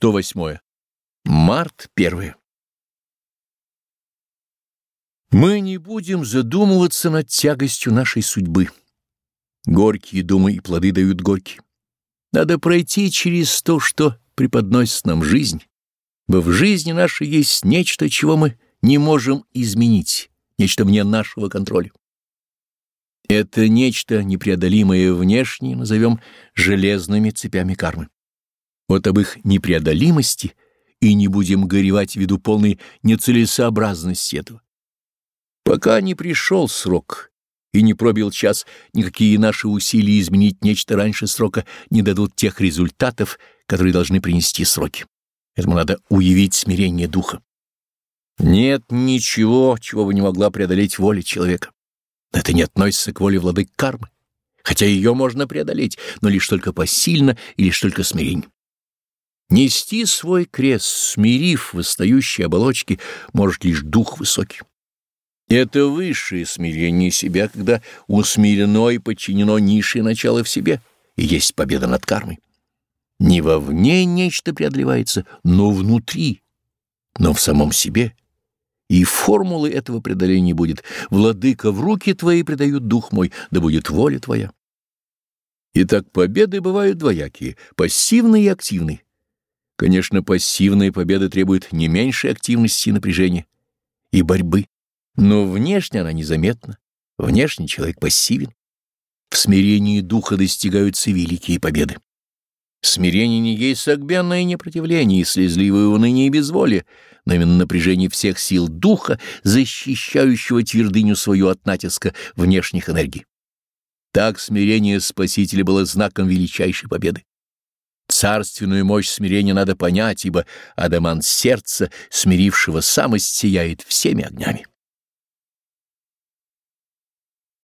108. Март 1. Мы не будем задумываться над тягостью нашей судьбы. Горькие думы и плоды дают горькие. Надо пройти через то, что преподносит нам жизнь, бо в жизни нашей есть нечто, чего мы не можем изменить, нечто вне нашего контроля. Это нечто непреодолимое внешне назовем железными цепями кармы. Вот об их непреодолимости и не будем горевать ввиду полной нецелесообразности этого. Пока не пришел срок и не пробил час, никакие наши усилия изменить нечто раньше срока не дадут тех результатов, которые должны принести сроки. Этому надо уявить смирение духа. Нет ничего, чего бы не могла преодолеть воля человека. Это не относится к воле владык кармы, хотя ее можно преодолеть, но лишь только посильно и лишь только смирение. Нести свой крест, смирив восстающие оболочки, может лишь дух высокий. Это высшее смирение себя, когда усмирено и подчинено низшее начало в себе, и есть победа над кармой. Не вовне нечто преодолевается, но внутри, но в самом себе. И формулы этого преодоления будет «Владыка, в руки твои предают дух мой, да будет воля твоя». Итак, победы бывают двоякие, пассивные и активные. Конечно, пассивная победа требует не меньшей активности и напряжения, и борьбы, но внешне она незаметна, внешне человек пассивен. В смирении духа достигаются великие победы. Смирение не есть согбенное непротивление и слезливое уныние и безволие, но именно напряжение всех сил духа, защищающего твердыню свою от натиска внешних энергий. Так смирение Спасителя было знаком величайшей победы. Царственную мощь смирения надо понять, ибо адамант сердца, смирившего самость, сияет всеми огнями.